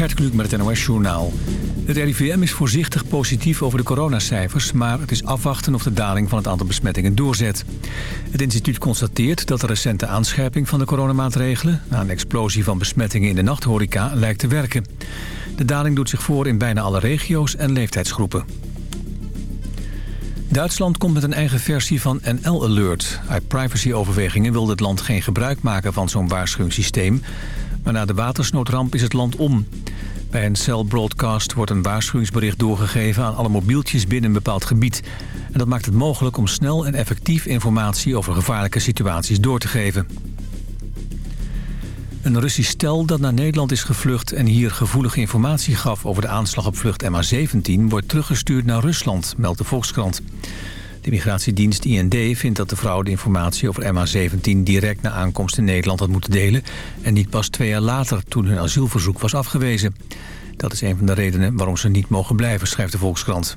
Gert met het NOS Journaal. Het RIVM is voorzichtig positief over de coronacijfers... maar het is afwachten of de daling van het aantal besmettingen doorzet. Het instituut constateert dat de recente aanscherping van de coronamaatregelen... na een explosie van besmettingen in de nachthoreca lijkt te werken. De daling doet zich voor in bijna alle regio's en leeftijdsgroepen. Duitsland komt met een eigen versie van NL Alert. Uit privacyoverwegingen wil het land geen gebruik maken van zo'n waarschuwingssysteem... maar na de watersnoodramp is het land om. Bij een cell broadcast wordt een waarschuwingsbericht doorgegeven... aan alle mobieltjes binnen een bepaald gebied. En dat maakt het mogelijk om snel en effectief informatie... over gevaarlijke situaties door te geven. Een Russisch stel dat naar Nederland is gevlucht... en hier gevoelige informatie gaf over de aanslag op vlucht MH17... wordt teruggestuurd naar Rusland, meldt de Volkskrant. De migratiedienst IND vindt dat de vrouw de informatie over MH17... direct na aankomst in Nederland had moeten delen... en niet pas twee jaar later toen hun asielverzoek was afgewezen. Dat is een van de redenen waarom ze niet mogen blijven, schrijft de Volkskrant.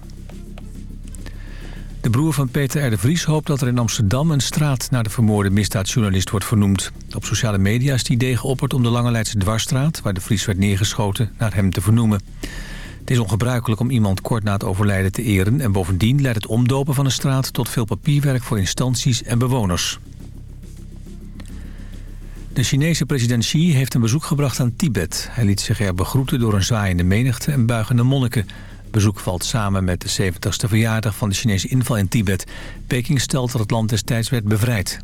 De broer van Peter R. de Vries hoopt dat er in Amsterdam een straat naar de vermoorde misdaadjournalist wordt vernoemd. Op sociale media is het idee geopperd om de Lange Leidse Dwarsstraat, waar de Vries werd neergeschoten, naar hem te vernoemen. Het is ongebruikelijk om iemand kort na het overlijden te eren... en bovendien leidt het omdopen van een straat tot veel papierwerk voor instanties en bewoners. De Chinese president Xi heeft een bezoek gebracht aan Tibet. Hij liet zich er begroeten door een zwaaiende menigte en buigende monniken bezoek valt samen met de 70ste verjaardag van de Chinese inval in Tibet. Peking stelt dat het land destijds werd bevrijd.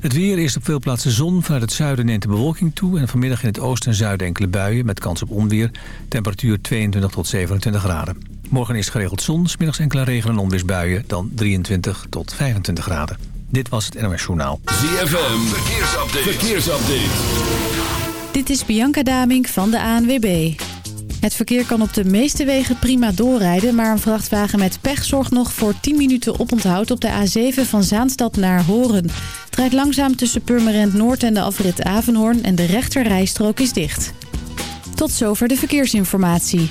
Het weer is op veel plaatsen zon. Vanuit het zuiden neemt de bewolking toe. En vanmiddag in het oosten en zuiden enkele buien met kans op onweer. Temperatuur 22 tot 27 graden. Morgen is geregeld zon, smiddags enkele regen- en onweersbuien. Dan 23 tot 25 graden. Dit was het NOS Journaal. ZFM, verkeersupdate. verkeersupdate. Dit is Bianca Damink van de ANWB. Het verkeer kan op de meeste wegen prima doorrijden... maar een vrachtwagen met pech zorgt nog voor 10 minuten oponthoud... op de A7 van Zaanstad naar Horen. Het rijdt langzaam tussen Purmerend Noord en de afrit Avenhoorn... en de rechter rijstrook is dicht. Tot zover de verkeersinformatie.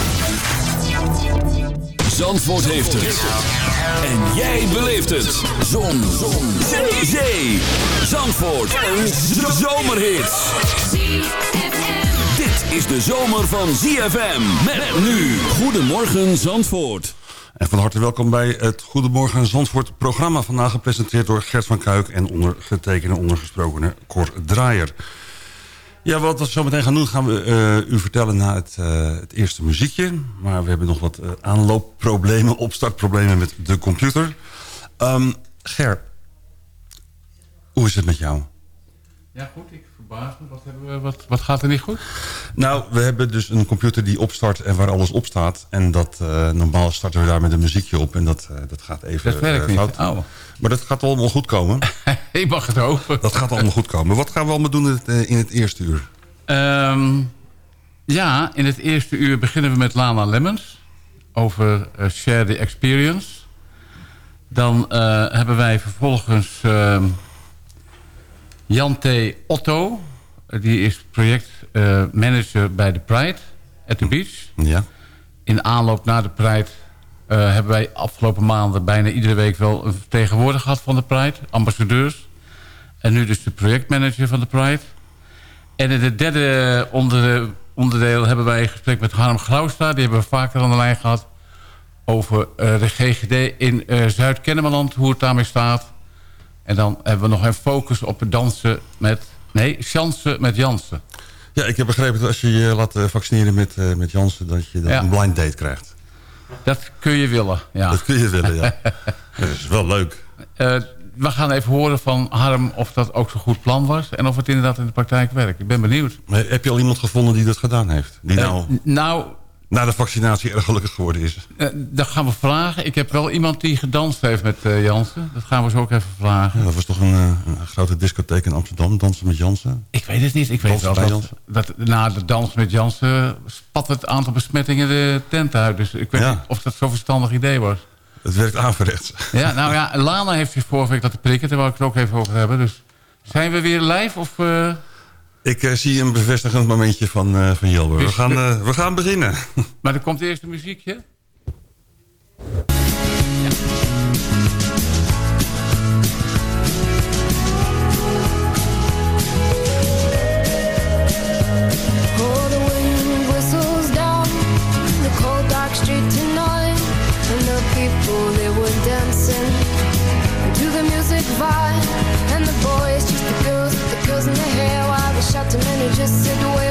Zandvoort heeft het. En jij beleeft het. Zon. Zon. Zee. Zee. Zandvoort. Een zomerhit. Dit is de zomer van ZFM. Met nu. Goedemorgen Zandvoort. En van harte welkom bij het Goedemorgen Zandvoort programma. Vandaag gepresenteerd door Gert van Kuik en ondergetekende ondergesprokene Cor Draaier. Ja, wat we zo meteen gaan doen, gaan we uh, u vertellen na het, uh, het, eerste muziekje. Maar we hebben nog wat uh, aanloopproblemen, opstartproblemen met de computer. Um, Ger, hoe is het met jou? Ja, goed. Ik verbaas me. Wat, hebben we, wat, wat gaat er niet goed? Nou, we hebben dus een computer die opstart en waar alles op staat. En dat, normaal starten we daar met een muziekje op. En dat, dat gaat even dat werkt fout. Niet. Oh. Maar dat gaat allemaal goed komen. Ik mag het hopen. Dat gaat allemaal goed komen. Wat gaan we allemaal doen in het, in het eerste uur? Um, ja, in het eerste uur beginnen we met Lana Lemmens. Over uh, Share the Experience. Dan uh, hebben wij vervolgens uh, Jan T. Otto. Die is projectmanager bij de Pride at the Beach. Ja. In aanloop naar de Pride uh, hebben wij afgelopen maanden bijna iedere week wel een vertegenwoordiger gehad van de Pride. Ambassadeurs. En nu dus de projectmanager van de Pride. En in het derde onder, onderdeel hebben wij een gesprek met Harm Grauwstra. Die hebben we vaker aan de lijn gehad. Over uh, de GGD in uh, Zuid-Kennemerland. Hoe het daarmee staat. En dan hebben we nog een focus op het dansen met... Nee, chansen met Jansen. Ja, ik heb begrepen dat als je je laat vaccineren met, met Jansen... dat je dan ja. een blind date krijgt. Dat kun je willen, ja. Dat kun je willen, ja. dat is wel leuk. Uh, we gaan even horen van Harm of dat ook zo'n goed plan was... en of het inderdaad in de praktijk werkt. Ik ben benieuwd. Maar heb je al iemand gevonden die dat gedaan heeft? Die uh, nou, nou na de vaccinatie erg gelukkig geworden is? Uh, dat gaan we vragen. Ik heb wel iemand die gedanst heeft met uh, Jansen. Dat gaan we zo ook even vragen. Ja, dat was toch een, een, grote discotheek in Amsterdam, dansen met Jansen? Ik weet het niet. Ik weet wel dat, dat na de dans met Jansen spat het aantal besmettingen de tent uit. Dus ik weet niet of dat zo'n verstandig idee was. Het werkt averechts. Ja, nou ja, Lana heeft zich vorige week dat te prikken. Daar wil ik het ook even over hebben. Dus zijn we weer live of... Uh... Ik uh, zie een bevestigend momentje van, uh, van Jelber. We, gaan, we gaan beginnen. Maar er komt eerst een muziekje. Just sit way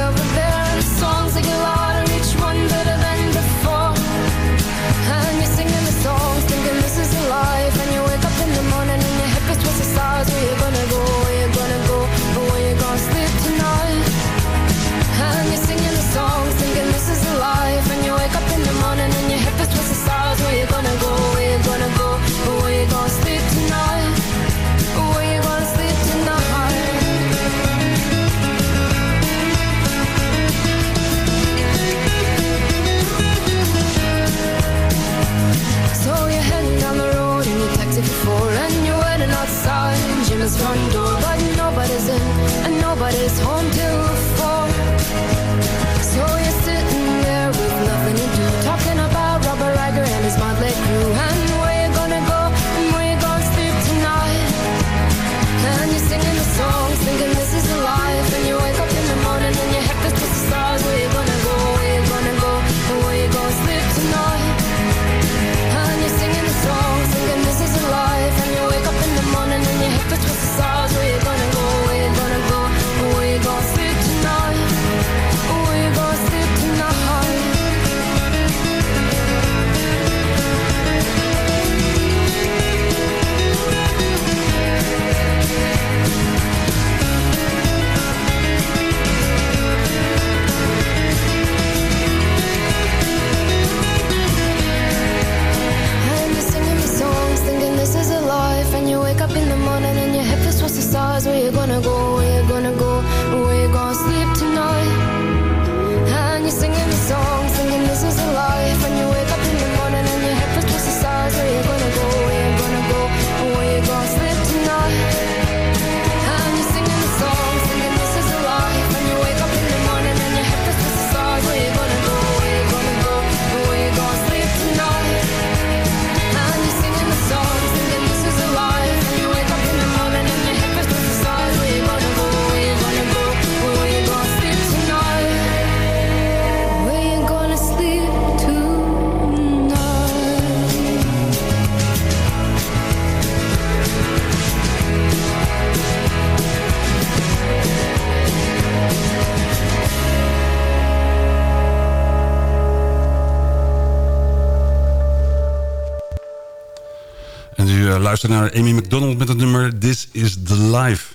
u luistert naar Amy McDonald met het nummer This is the Life.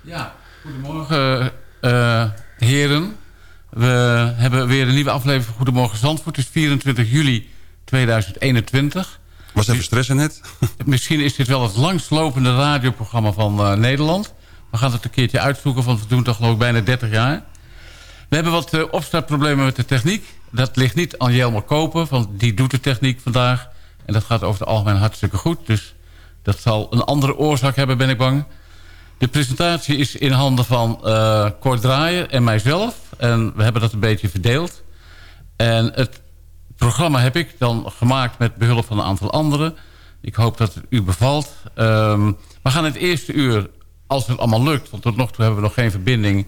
Ja, goedemorgen uh, heren. We hebben weer een nieuwe aflevering van Goedemorgen Zandvoort. Het is 24 juli 2021. Was even stressen net? Misschien is dit wel het langslopende radioprogramma van uh, Nederland. We gaan het een keertje uitzoeken, want we doen het al geloof ik bijna 30 jaar. We hebben wat uh, opstartproblemen met de techniek. Dat ligt niet aan Jelmer Kopen, want die doet de techniek vandaag. En dat gaat over het algemeen hartstikke goed. Dus dat zal een andere oorzaak hebben, ben ik bang. De presentatie is in handen van uh, Cor Draaier en mijzelf. En we hebben dat een beetje verdeeld. En het programma heb ik dan gemaakt met behulp van een aantal anderen. Ik hoop dat het u bevalt. Um, we gaan het eerste uur, als het allemaal lukt... want tot nog toe hebben we nog geen verbinding...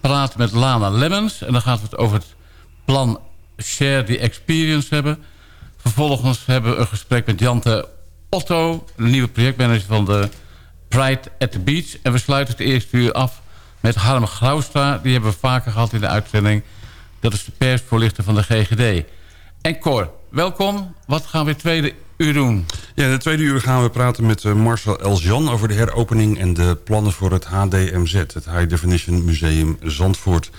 praten met Lana Lemmens. En dan gaan we het over het plan Share the Experience hebben. Vervolgens hebben we een gesprek met Jante Otto... de nieuwe projectmanager van de Pride at the Beach. En we sluiten het eerste uur af met Harm Graustra. Die hebben we vaker gehad in de uitzending. Dat is de persvoorlichter van de GGD. En Cor, welkom. Wat gaan we het tweede uur doen? Ja, in de tweede uur gaan we praten met uh, Marcel Eljan... over de heropening en de plannen voor het HDMZ... het High Definition Museum Zandvoort.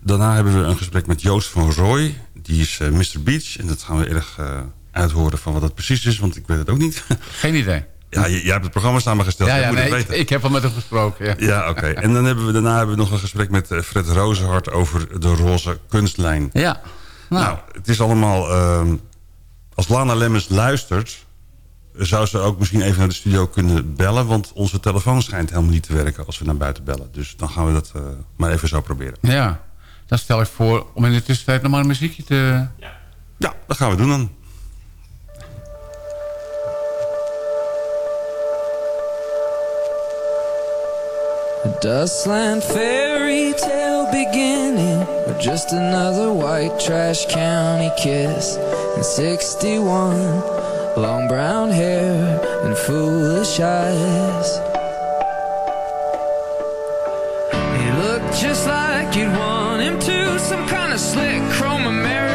Daarna hebben we een gesprek met Joost van Rooij. Die is uh, Mr. Beach. En dat gaan we erg uh, uithoren van wat dat precies is... want ik weet het ook niet. Geen idee. Ja, jij hebt het programma samengesteld. Ja, ja moet nee, het ik, weten. ik heb al met hem gesproken. Ja. Ja, oké. En dan hebben we, daarna hebben we nog een gesprek met eh, Fred Rozenhart... over de roze kunstlijn. Ja. Nou, Nou, het is allemaal... ehm, als Lana Lemmens luistert... zou ze ook misschien even naar de studio kunnen bellen... want onze telefoon schijnt helemaal niet te werken... als we naar buiten bellen. Dus dan gaan we dat eh, maar even zo proberen. ja. Dan stel ik voor om in de tussentijd nog maar een muziekje te... Ja, dat gaan we doen dan. A dustland fairy tale beginning, or just another white trash county kiss. And 61, long brown hair and foolish eyes. He looked just like you'd want him to, some kind of slick chrome American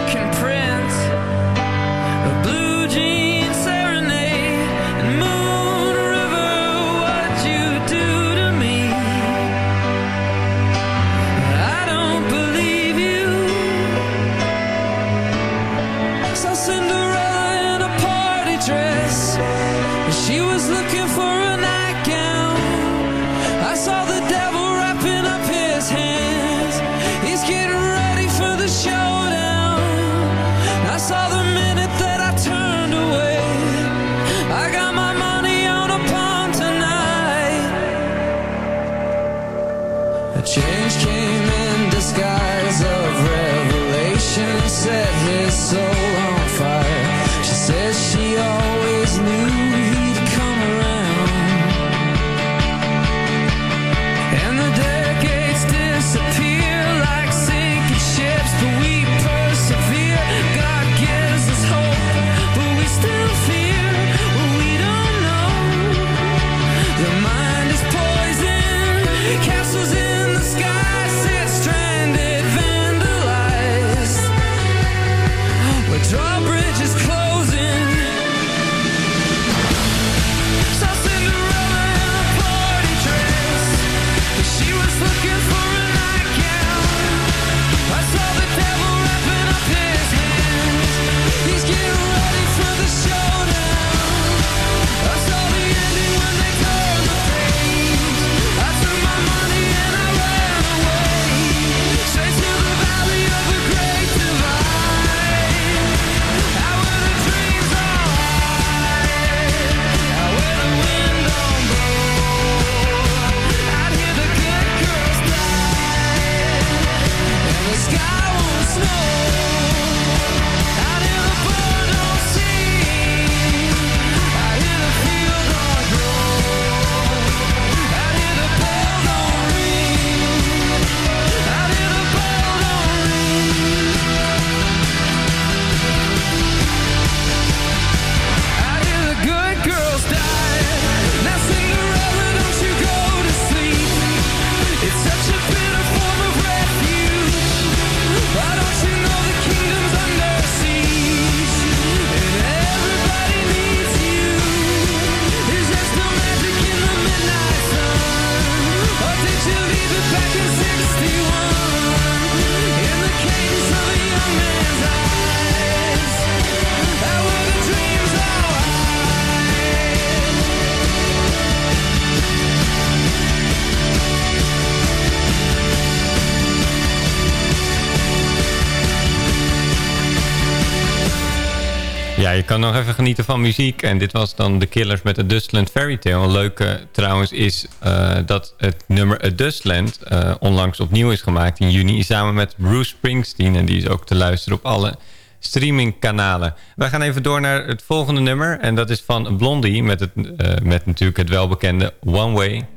nog even genieten van muziek. En dit was dan The Killers met A Dustland Fairy Tale. Een leuke trouwens is eh, dat het nummer A Dustland eh, onlangs opnieuw is gemaakt in juni. Samen met Bruce Springsteen. En die is ook te luisteren op alle streamingkanalen. Wij gaan even door naar het volgende nummer. En dat is van Blondie met, het, eh, met natuurlijk het welbekende One Way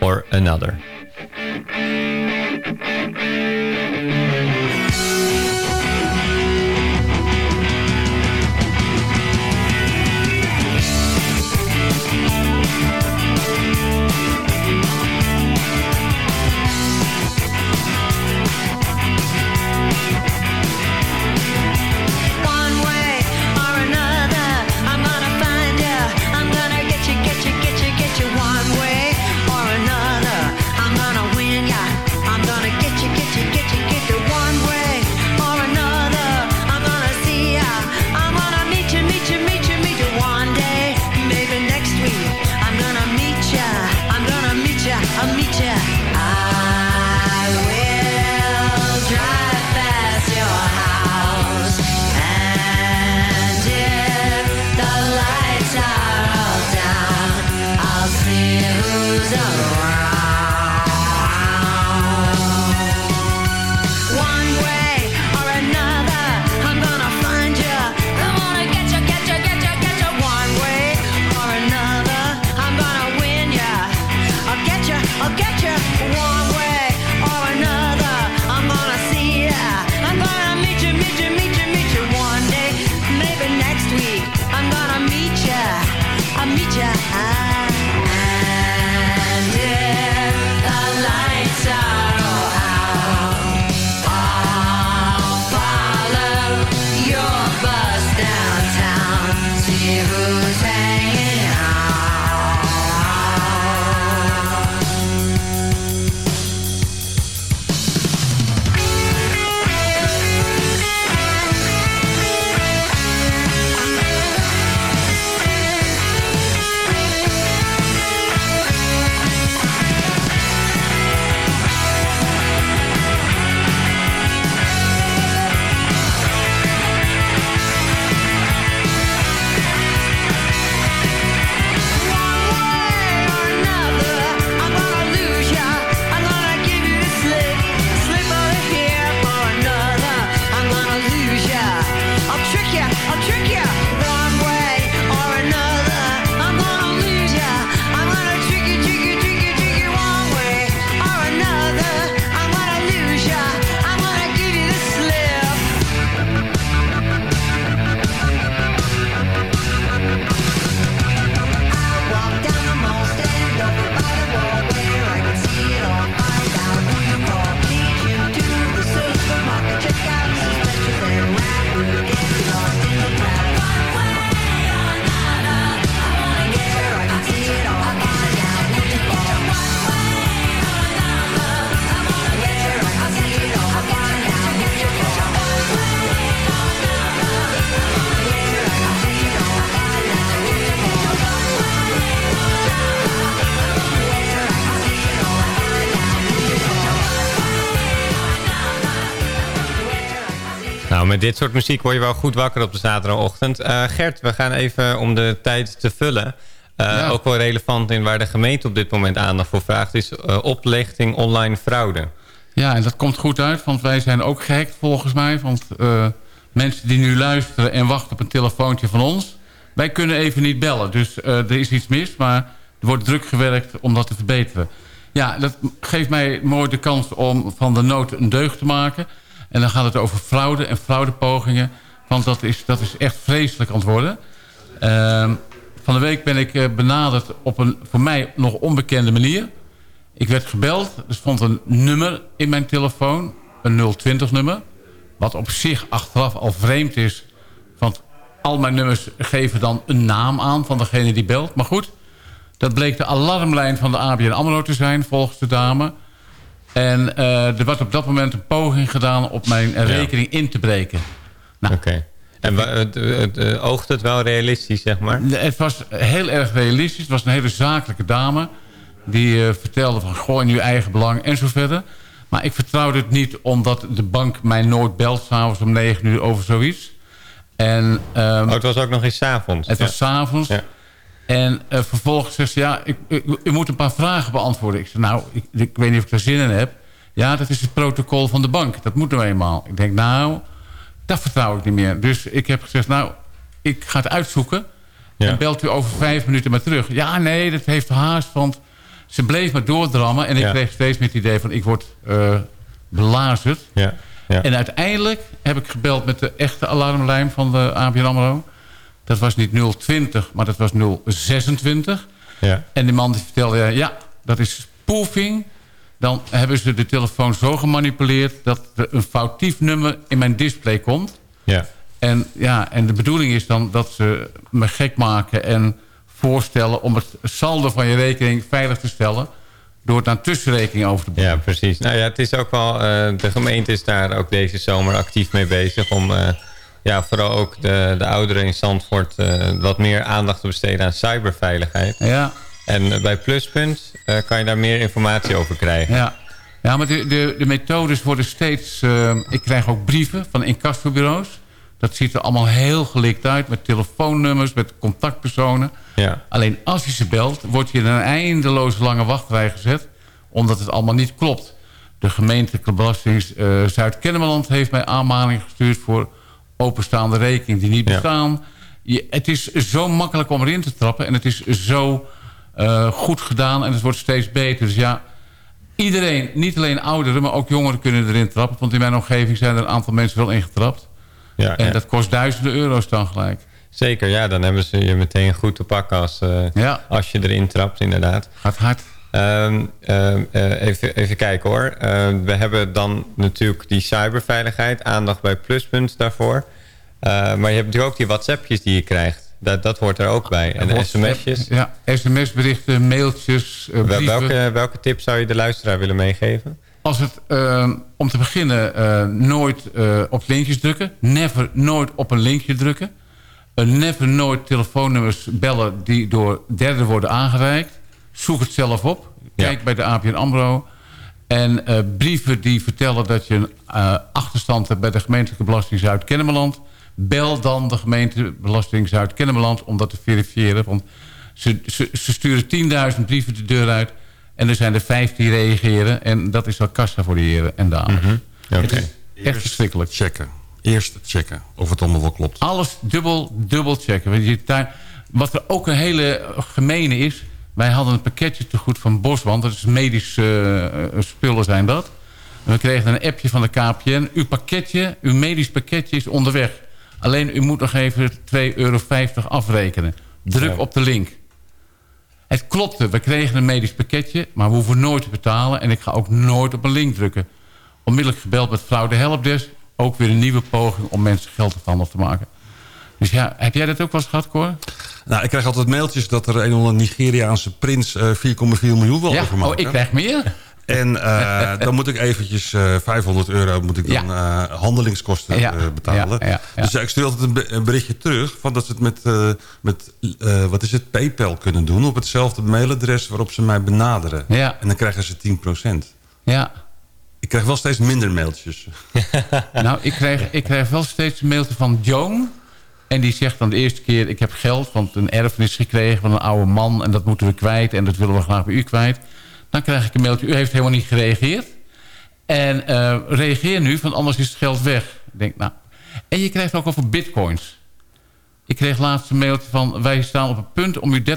or Another. Met dit soort muziek word je wel goed wakker op de zaterdagochtend. Eh, Gert, we gaan even om de tijd te vullen. Eh, Ja. Ook wel relevant in waar de gemeente op dit moment aandacht voor vraagt... is eh, oplichting online fraude. Ja, en dat komt goed uit, want wij zijn ook gehackt volgens mij. Want mensen die nu luisteren en wachten op een telefoontje van ons... wij kunnen even niet bellen, dus er is iets mis... maar er wordt druk gewerkt om dat te verbeteren. Ja, dat geeft mij mooi de kans om van de nood een deugd te maken. En dan gaat het over fraude en fraudepogingen. Want dat is, dat is echt vreselijk aan het worden. Ehm, van de week ben ik eh, benaderd op een voor mij nog onbekende manier... Ik werd gebeld. Er stond een nummer in mijn telefoon. Een 020-nummer. Wat op zich achteraf al vreemd is. Want al mijn nummers geven dan een naam aan van degene die belt. Maar goed, dat bleek de alarmlijn van de ABN AMRO te zijn, volgens de dame. En eh, er werd op dat moment een poging gedaan op mijn eh, rekening in te breken. Nou, Oké. En het, het, oogt het wel realistisch, zeg maar? Het was heel erg realistisch. Het was een hele zakelijke dame. Die eh, vertelde van gooi in uw eigen belang en zo verder. Maar ik vertrouwde het niet omdat de bank mij nooit belt... s'avonds om negen uur over zoiets. En, ehm, Oh, het was ook nog eens 's avonds. het Ja. was s'avonds. Ja. En eh, vervolgens zegt ze, ja, ik, ik- u moet een paar vragen beantwoorden. Ik zei, nou, ik, ik weet niet of ik er zin in heb. Ja, dat is het protocol van de bank. Dat moet nou eenmaal. Ik denk, nou, dat vertrouw ik niet meer. Dus ik heb gezegd, nou, ik ga het uitzoeken. Ja. En belt u over vijf minuten maar terug. Ja, nee, dat heeft haast, want ze bleef maar doordrammen. En ik Ja. kreeg steeds meer het idee van, ik word eh, belazerd. Ja. Ja. En uiteindelijk heb ik gebeld met de echte alarmlijn van de ABN AMRO. Dat was niet 020, maar dat was 026. ja. En die man die vertelde, ja, dat is spoofing. Dan hebben ze de telefoon zo gemanipuleerd... dat er een foutief nummer in mijn display komt. ja. En, ja, en de bedoeling is dan dat ze me gek maken en voorstellen... om het saldo van je rekening veilig te stellen... door het naar tussenrekening over te boeken. Ja, precies. Nou ja, het is ook wel... eh, de gemeente is daar ook deze zomer actief mee bezig... om eh, ja, vooral ook de, de ouderen in Zandvoort... eh, wat meer aandacht te besteden aan cyberveiligheid. Ja, En eh, bij Pluspunt eh, kan je daar meer informatie over krijgen. ja. ja maar de, de, de methodes worden steeds... ik krijg ook brieven van incassobureaus. Dat ziet er allemaal heel gelikt uit... met telefoonnummers, met contactpersonen. Ja. Alleen als je ze belt, word je in een eindeloze lange wachtrij gezet... omdat het allemaal niet klopt. De gemeente Belasting Zuid-Kennemerland heeft mij aanmaning gestuurd... voor openstaande rekeningen die niet bestaan. Je, het is zo makkelijk om erin te trappen... en het is zo eh, goed gedaan en het wordt steeds beter. Dus ja, iedereen, niet alleen ouderen... maar ook jongeren kunnen erin trappen. Want in mijn omgeving zijn er een aantal mensen wel ingetrapt. Ja, En ja. dat kost duizenden euro's dan gelijk. Zeker, ja, dan hebben ze je meteen goed te pakken als, eh, Ja. als je erin trapt, inderdaad. Gaat hard. Ehm, ehm, eh, even, even kijken hoor. Ehm, we hebben dan natuurlijk die cyberveiligheid, aandacht bij Pluspunt daarvoor. Maar je hebt natuurlijk ook die WhatsAppjes die je krijgt. Dat, dat hoort er ook bij. En sms'jes. Ja, sms-berichten, mailtjes, eh. Welke, welke tip zou je de luisteraar willen meegeven? Als het, om te beginnen, eh, nooit op linkjes drukken. Never, nooit op een linkje drukken. Never, nooit telefoonnummers bellen die door derden worden aangereikt. Zoek het zelf op. Kijk bij de APN AMRO. En eh, brieven die vertellen dat je een eh, achterstand hebt bij de gemeentelijke belasting Zuid-Kennemerland. Bel dan de gemeentebelasting Zuid-Kennemerland om dat te verifiëren. Want ze, ze, ze sturen 10.000 brieven de deur uit. En er zijn er vijf die reageren. En dat is al kassa voor de heren en dames. Is echt verschrikkelijk. Checken. Eerst checken of het allemaal wel klopt. Alles dubbel, dubbel checken. Want je wat er ook een hele gemene is... wij hadden een pakketje te goed van Boswand. Dat is medische eh, spullen zijn dat. En we kregen een appje van de KPN. Uw pakketje, uw medisch pakketje is onderweg. Alleen u moet nog even 2,50 euro afrekenen. Druk Ja. op de link. Het klopte, we kregen een medisch pakketje... maar we hoeven nooit te betalen... en ik ga ook nooit op een link drukken. Onmiddellijk gebeld met vrouw de helpdesk. Ook weer een nieuwe poging om mensen geld van te maken. Dus ja, heb jij dat ook wel eens gehad, Cor? Nou, ik krijg altijd mailtjes dat er een of Nigeriaanse prins eh, 4,4 miljoen wil Ja, overmaken. oh, ik krijg meer. En eh, dan moet ik eventjes eh 500 euro moet ik dan eh, handelingskosten Ja, eh, betalen. ja. Dus ik stuur altijd een, be- een berichtje terug... Van dat ze het met, eh, met eh, wat is het, PayPal kunnen doen... op hetzelfde mailadres waarop ze mij benaderen. Ja. En dan krijgen ze 10%. Ja. Ik krijg wel steeds minder mailtjes. Nou, ik krijg, ik krijg wel steeds een mailtje van Joan. En die zegt dan de eerste keer... ik heb geld, want een erfenis gekregen van een oude man... en dat moeten we kwijt en dat willen we graag bij u kwijt. Dan krijg ik een mailtje, u heeft helemaal niet gereageerd. En eh, reageer nu, want anders is het geld weg. Ik denk, nou... En je krijgt ook over bitcoins. Ik kreeg laatst een mailtje van... wij staan op het punt om u 30.000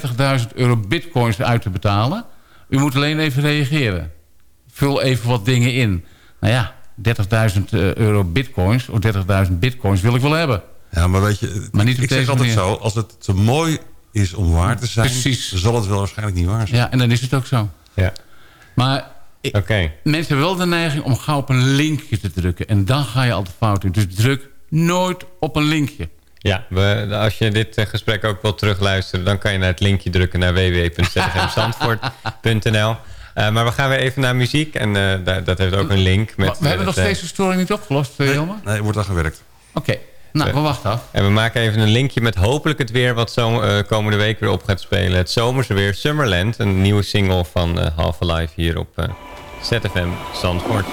euro bitcoins uit te betalen. U moet alleen even reageren. Vul even wat dingen in. Nou ja, 30.000 euro bitcoins of 30.000 bitcoins wil ik wel hebben. Ja, maar weet je, Maar niet ik zeg altijd manier. zo... als het te mooi is om waar te zijn... Precies. zal het wel waarschijnlijk niet waar zijn. Ja, en dan is het ook zo. Ja. Maar ik- mensen hebben wel de neiging om gauw op een linkje te drukken. En dan ga je al de fout in. Dus druk nooit op een linkje. Ja, we, als je dit eh, gesprek ook wilt terugluisteren... dan kan je naar het linkje drukken naar www.zfmzandvoort.nl. Eh, maar we gaan weer even naar muziek. En eh, dat heeft ook een link. Met, we hebben nog het, steeds de storing niet opgelost, eh, Jelmer? Nee, er wordt aan gewerkt. Oké, nou, we wachten af. En we maken even een linkje met hopelijk het weer... wat zo, eh, komende week weer op gaat spelen. Het zomerse weer, Summerland. Een nieuwe single van eh Half Alive hier op eh, ZFM Zandvoort.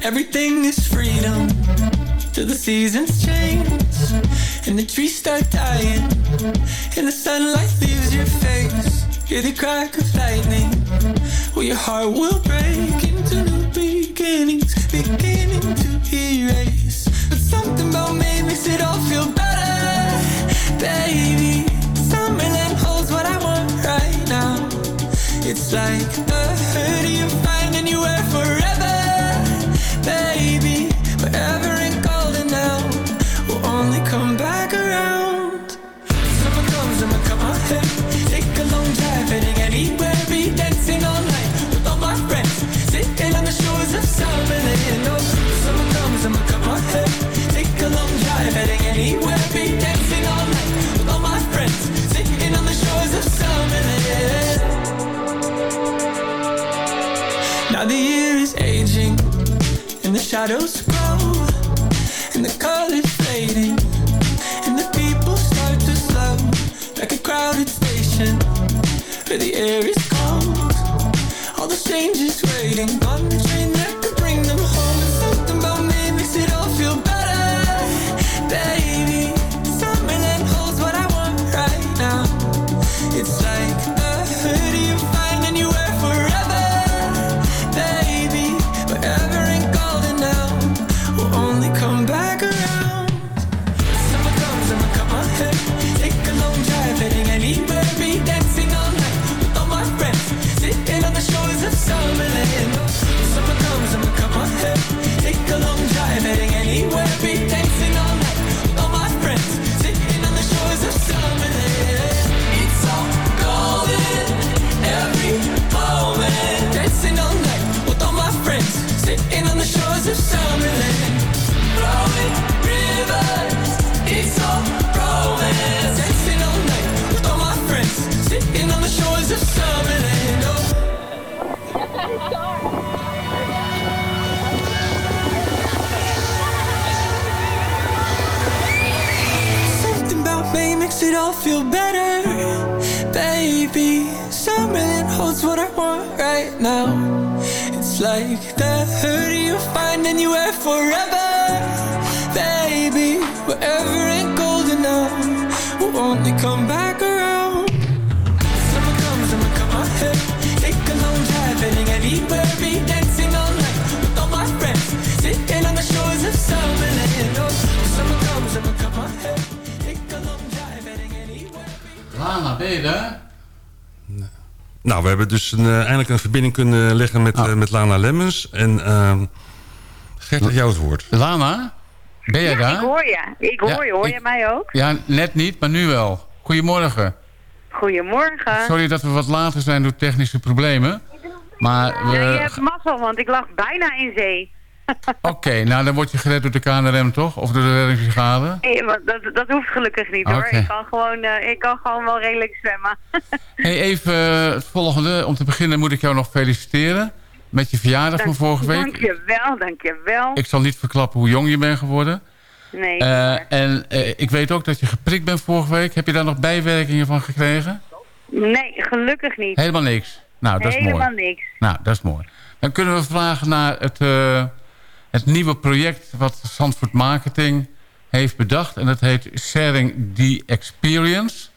Everything is freedom till the seasons change and the trees start dying and the sunlight leaves your face. Hear the crack of lightning, well your heart will break into new beginnings, beginning to erase. But something about me makes it all feel better, baby. Summerland holds what I want right now. It's like a hoodie you find anywhere forever, baby. Forever back around. Makes it all feel better, baby. Summerlin holds what I want right now. It's like the hoodie you find and you wear forever, baby. Wherever ain't gold enough will only come back around. Summer comes, summer come my head. Take a long drive, heading anywhere. Anywhere. Lana, ben je daar? Nou, we hebben dus een, eh, eindelijk een verbinding kunnen leggen met, Ah. eh, met Lana Lemmens. En ehm Gert, jou het woord. Lana, ben jij Ja, daar? ik hoor je. Ik hoor Ja, je. Hoor ik- je mij ook? Ja, net niet, maar nu wel. Goedemorgen. Goedemorgen. Sorry dat we wat later zijn door technische problemen. Maar we... Ja, je hebt mazzel, want ik lag bijna in zee. Oké, nou dan word je gered door de KNRM toch? Of door de reddingsbrigade? Nee, maar dat, dat hoeft gelukkig niet hoor. Ik, kan gewoon, eh, ik kan gewoon wel redelijk zwemmen. Hey, even eh, het volgende. Om te beginnen moet ik jou nog feliciteren. Met je verjaardag van vorige week. Dankjewel, dankjewel. Ik zal niet verklappen hoe jong je bent geworden. Nee. Eh, en ik weet ook dat je geprikt bent vorige week. Heb je daar nog bijwerkingen van gekregen? nee, gelukkig niet. Helemaal niks. Nou, dat is Helemaal mooi. niks. Nou, dat is mooi. Dan kunnen we vragen naar het, het nieuwe project... wat Zandvoort Marketing heeft bedacht. En dat heet Sharing the Experience.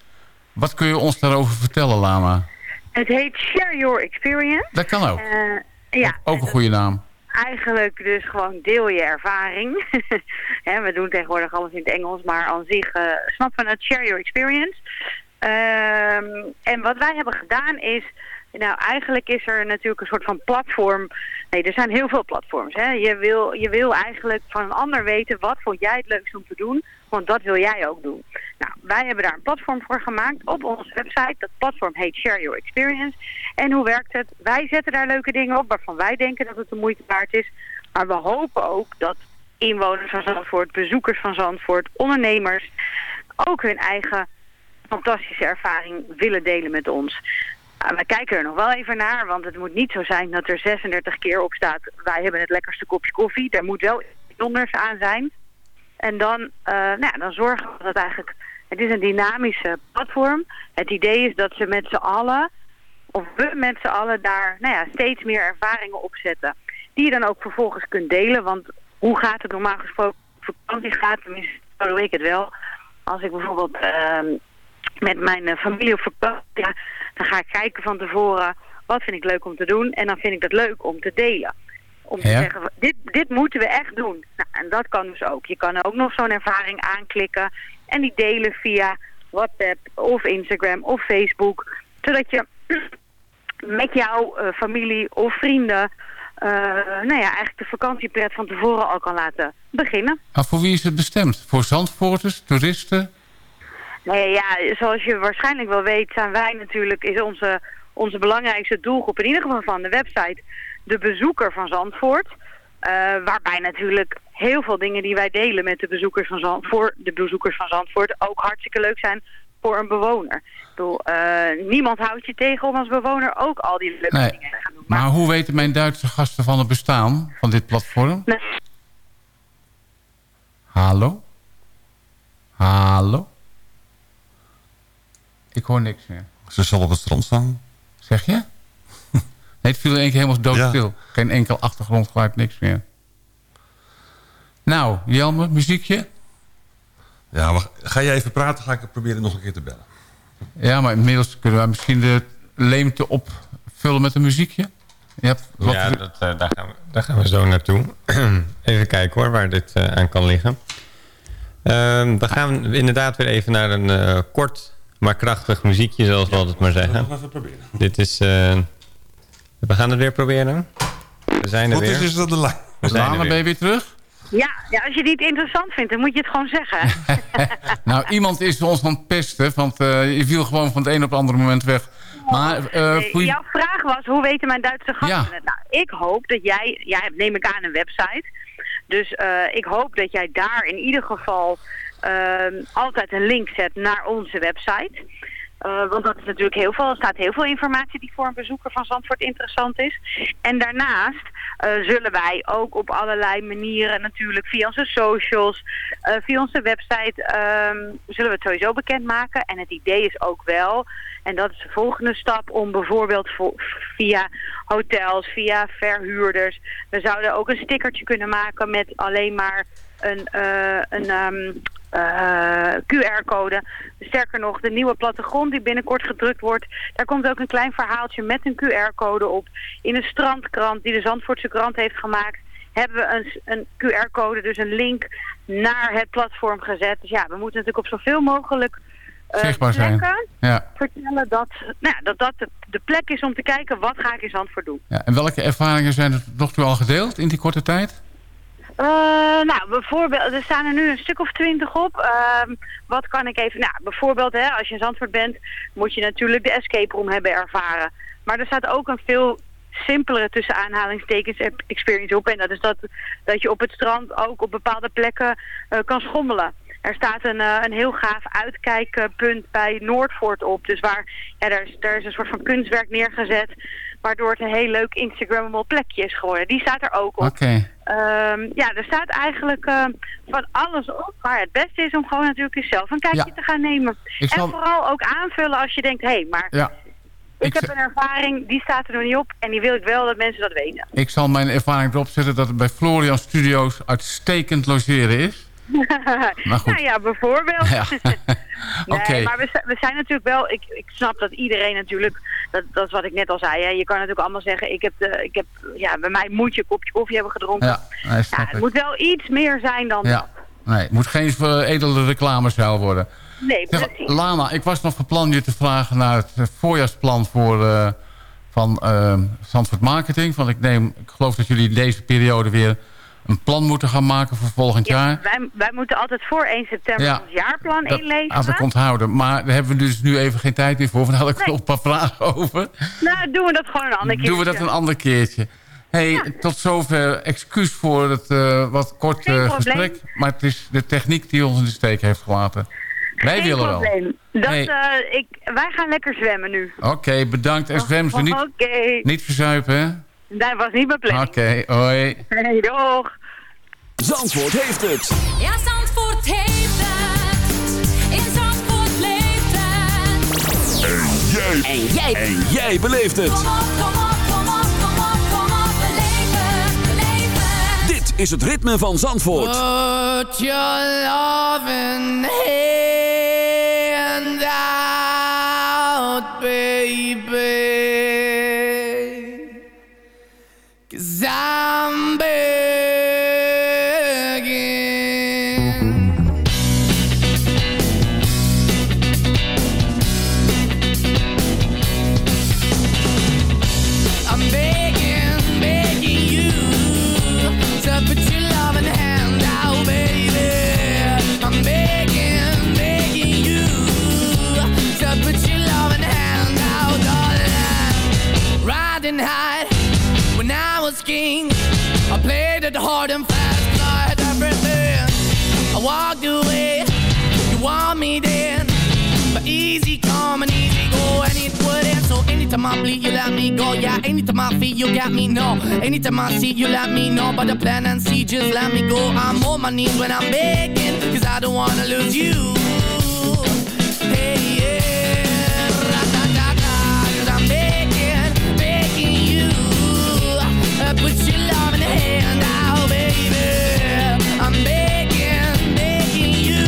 Wat kun je ons daarover vertellen, Lama? Het heet Share Your Experience. Dat kan ook. Eh, ja, Ook een goede naam. eigenlijk dus gewoon deel je ervaring. We doen tegenwoordig alles in het Engels, maar aan zich eh snappen we het Share Your Experience. Ehm, en wat wij hebben gedaan is, nou eigenlijk is er natuurlijk een soort van platform. Nee, er zijn heel veel platforms. Hè. Je, wil, je wil eigenlijk van een ander weten, wat vond jij het leukst om te doen? Want dat wil jij ook doen. Nou, wij hebben daar een platform voor gemaakt op onze website. Dat platform heet Share Your Experience. En hoe werkt het? Wij zetten daar leuke dingen op waarvan wij denken dat het de moeite waard is. Maar we hopen ook dat inwoners van Zandvoort, bezoekers van Zandvoort, ondernemers ook hun eigen fantastische ervaring willen delen met ons. Uh, we kijken er nog wel even naar, want het moet niet zo zijn dat er 36 keer op staat... wij hebben het lekkerste kopje koffie. Er moet wel iets bijzonders aan zijn. En dan, eh, nou ja, dan zorgen we dat eigenlijk... Het is een dynamische platform. Het idee is dat ze met z'n allen, of we met z'n allen daar nou ja, steeds meer ervaringen opzetten. Die je dan ook vervolgens kunt delen. Want hoe gaat het normaal gesproken op vakantie gaat, tenminste zo doe ik het wel. Als ik bijvoorbeeld ehm, met mijn eh, familie op vakantie dan ga ik kijken van tevoren wat vind ik leuk om te doen. En dan vind ik dat leuk om te delen. Om te zeggen, dit, dit moeten we echt doen. Nou, en dat kan dus ook. Je kan ook nog zo'n ervaring aanklikken en die delen via WhatsApp of Instagram of Facebook. Zodat je met jouw eh, familie of vrienden eh, nou ja, eigenlijk de vakantiepret van tevoren al kan laten beginnen. Maar voor wie is het bestemd? Voor Zandvoorters, toeristen? Nee, ja, zoals je waarschijnlijk wel weet, zijn wij natuurlijk, is onze, onze belangrijkste doelgroep, in ieder geval van de website, de bezoeker van Zandvoort. Eh, waarbij natuurlijk heel veel dingen die wij delen met de bezoekers van Zand, voor de bezoekers van Zandvoort ook hartstikke leuk zijn voor een bewoner. Ik bedoel, eh, niemand houdt je tegen om als bewoner ook al die leuke Nee. dingen te gaan doen. Maar hoe weten mijn Duitse gasten van het bestaan van dit platform? Nee. Hallo? Ik hoor niks meer. Ze zal op het strand staan. Zeg je? Nee, het viel in één keer helemaal doodstil. Ja. Geen enkel achtergrondgeluid, niks meer. Nou, Jelme, muziekje? Ja, maar ga jij even praten, ga ik proberen nog een keer te bellen. Ja, maar inmiddels kunnen we misschien de leemte opvullen met een muziekje. Je hebt wat Ja, dat, eh, daar, gaan we, daar gaan we zo naartoe. even kijken hoor, waar dit eh, aan kan liggen. Ehm, we gaan inderdaad weer even naar een eh, kort, maar krachtig muziekje, zoals we altijd maar zeggen. Nog even proberen. Dit is... eh, we gaan het weer proberen. We zijn er Wat is, weer. is dat de lijn? We zijn er weer. je weer terug? Ja, ja, als je het niet interessant vindt, dan moet je het gewoon zeggen. Nou, iemand is ons aan het pesten, want eh, je viel gewoon van het een op het andere moment weg. Maar eh, je- Jouw vraag was, hoe weten mijn Duitse gasten Ja. het? Nou, ik hoop dat jij, jij hebt neem ik aan een website. Dus eh, ik hoop dat jij daar in ieder geval altijd een link zet naar onze website. Eh, want dat is natuurlijk heel veel. Er staat heel veel informatie die voor een bezoeker van Zandvoort interessant is. En daarnaast eh, zullen wij ook op allerlei manieren natuurlijk via onze socials, eh, via onze website, ehm, zullen we het sowieso bekendmaken. En het idee is ook wel, en dat is de volgende stap, om bijvoorbeeld vo- via hotels, via verhuurders, we zouden ook een stickertje kunnen maken met alleen maar een, een ehm, eh, QR-code. Sterker nog, de nieuwe plattegrond die binnenkort gedrukt wordt, daar komt ook een klein verhaaltje met een QR-code op. In een strandkrant die de Zandvoortse krant heeft gemaakt, hebben we een, een QR-code, dus een link naar het platform gezet. Dus ja, we moeten natuurlijk op zoveel mogelijk eh, Zichtbaar zijn. plekken Ja. vertellen dat, nou, dat dat de, de plek is om te kijken wat ga ik in Zandvoort doen. Ja, en welke ervaringen zijn er nog toe al gedeeld in die korte tijd? Eh, nou, bijvoorbeeld, er staan er nu een stuk of twintig op. Ehm, wat kan ik even... Nou, bijvoorbeeld, hè, als je in Zandvoort bent, moet je natuurlijk de escape room hebben ervaren. Maar er staat ook een veel simpelere tussen aanhalingstekens experience op. En dat is dat, dat je op het strand ook op bepaalde plekken eh, kan schommelen. Er staat een, eh, een heel gaaf uitkijkpunt bij Noordvoort op. Dus waar, ja, daar, is, daar is een soort van kunstwerk neergezet. Waardoor het een heel leuk Instagrammable plekje is geworden. Die staat er ook op. Oké. Ehm, ja, er staat eigenlijk eh, van alles op. Maar het beste is om gewoon natuurlijk eens zelf een kijkje Ja. te gaan nemen. En vooral ook aanvullen als je denkt, hé, hey, maar Ja. ik, Ik heb een ervaring, die staat er nog niet op. En die wil ik wel dat mensen dat weten. Ik zal mijn ervaring erop zetten dat het bij Florian Studios uitstekend logeren is. Maar goed. Nou ja, bijvoorbeeld. Ja. nee, maar we, we zijn natuurlijk wel... Ik, ik snap dat iedereen natuurlijk... Dat, dat is wat ik net al zei. Hè. Je kan natuurlijk allemaal zeggen... Ik heb, de, ik heb, ja, bij mij moet je een kopje koffie hebben gedronken. Ja, het ik. moet wel iets meer zijn dan Ja. Nee, het moet geen edele reclamezaal worden. Nee, precies. Lana, ik was nog van plan je te vragen naar het eh, voorjaarsplan voor, eh, van Zandvoort Marketing. Want ik, neem, ik geloof dat jullie deze periode weer een plan moeten gaan maken voor volgend Ja, jaar. wij, wij moeten altijd voor 1 september Ja, ons jaarplan Dat inleveren. had ik onthouden. Maar daar hebben we dus nu even geen tijd meer voor. Had ik Nee. nog een paar vragen over. Nou, doen we dat gewoon een andere keer. Doen we dat een ander keertje. Hey, tot zover excuus voor het eh, wat kort Geen eh, gesprek. Maar het is de techniek die ons in de steek heeft gelaten. Wij Geen willen wel. probleem. Dat, Hey. eh, ik, wij gaan lekker zwemmen nu. Oké, bedankt. En zwem ze niet, niet verzuipen, hè? Dat was niet mijn planning. Oké, hoi. Hey, doeg. Zandvoort heeft het. Ja, Zandvoort heeft het. In Zandvoort leeft het. En jij. En jij. En jij beleeft het. Kom op, kom op, kom op, kom op, kom op. Beleef het, beleef het. Dit is het ritme van Zandvoort. Put your loving hand anytime I bleed, you let me go. Yeah, anytime I feel, you got me. No, anytime I see, you let me know. But the plan and see, just let me go. I'm on my knees when I'm begging, cause I don't wanna lose you. Hey, yeah, ra-da-da-da, cause I'm begging, begging you. Uh, put your love in the hand out, baby. I'm begging, begging you.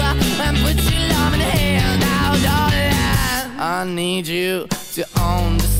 Uh, and put your love in the hand out, darling. I need you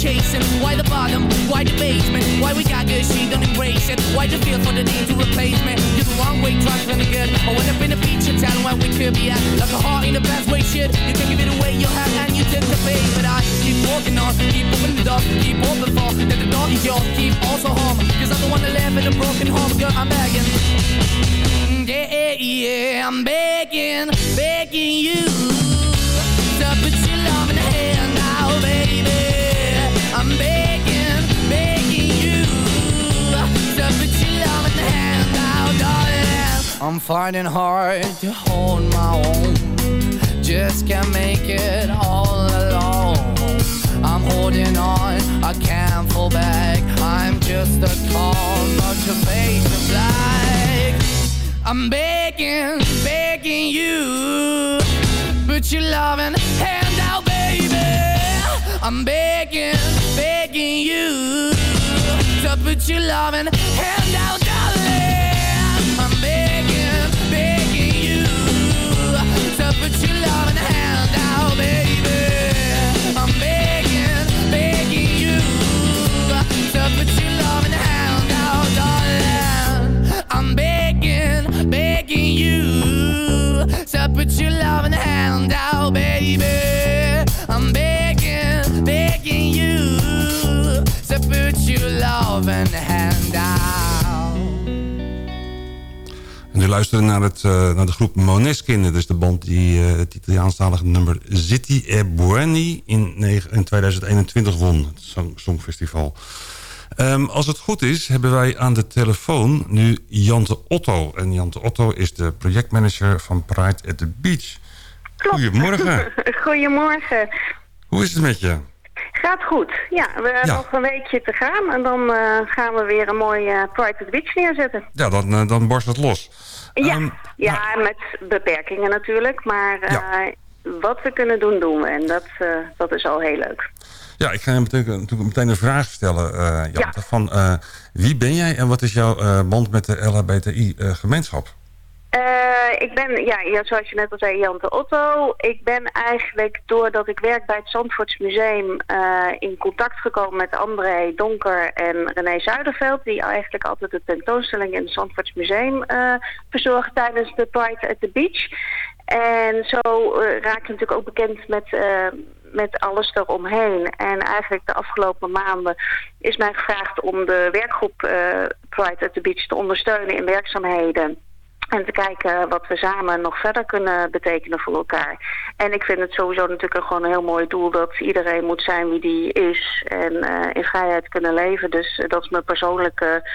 chasing, why the bottom, why the basement, why we got good, she don't embrace it. Why the feel for the need to replace me? You're the wrong way, trying to good. I went up in a feature town where we could be at. Like a heart in the best way, shit. You can give it away, you have, and you take the bait. But I keep walking on, keep moving the door, keep open for that the door is yours. Keep also home, cause I'm the one that live in a broken home, girl. I'm begging. Mm, yeah, yeah, yeah, I'm begging, begging you to put I'm finding hard to hold my own. Just can't make it all alone. I'm holding on, I can't fall back. I'm just a call, not your face of black. I'm begging, begging you, put your loving hand out, baby. I'm begging, begging you to put your loving hand out, to put your loving hand out, baby. I'm begging, begging you to put your loving hand out, darling. I'm begging, begging you to put your loving hand out, baby. I'm begging, begging you to put your loving hand out. En u luistert naar, het, eh, naar de groep Moneskin. Dat is de band die eh, het Italiaanstalige nummer City e Buoni in 2021 won. Het Song- Songfestival. Ehm, als het goed is, hebben wij aan de telefoon nu Jante Otto. En Jante Otto is de projectmanager van Pride at the Beach. Goedemorgen. Goedemorgen. Hoe is het met je? Gaat goed. Ja, we hebben Ja. nog een weekje te gaan en dan eh, gaan we weer een mooi eh Private Beach neerzetten. Ja, dan, eh, dan barst het los. Ja, Ehm, ja met beperkingen natuurlijk, maar wat we kunnen doen, doen we. En dat, dat is al heel leuk. Ja, ik ga je meteen, natuurlijk meteen een vraag stellen, eh Jante. Van, wie ben jij en wat is jouw band met de LHBTI-gemeenschap? Eh, ik ben, ja, zoals je net al zei, Jante Otto. Ik ben eigenlijk, doordat ik werk bij het Zandvoorts Museum... eh, in contact gekomen met André Donker en René Zuiderveld... die eigenlijk altijd de tentoonstelling in het Zandvoorts Museum eh, verzorgen... tijdens de Pride at the Beach. En zo raak je natuurlijk ook bekend met... met alles eromheen. En eigenlijk de afgelopen maanden is mij gevraagd om de werkgroep Pride at the Beach te ondersteunen in werkzaamheden. En te kijken wat we samen nog verder kunnen betekenen voor elkaar. En ik vind het sowieso natuurlijk een gewoon een heel mooi doel dat iedereen moet zijn wie die is. En eh, in vrijheid kunnen leven. Dus eh, dat is mijn persoonlijke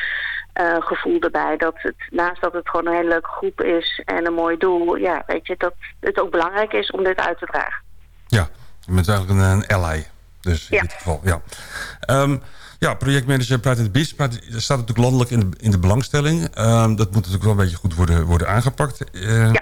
eh, gevoel erbij. Dat het, naast dat het gewoon een hele leuke groep is en een mooi doel. Ja, weet je, dat het ook belangrijk is om dit uit te dragen. Ja, je bent eigenlijk een, een ally. Dus in Ja. dit geval, ja. Ehm, ja, projectmanager Pride Beach. Pride- staat natuurlijk landelijk in de, in de belangstelling. Ehm, dat moet natuurlijk wel een beetje goed worden, worden aangepakt. Eh,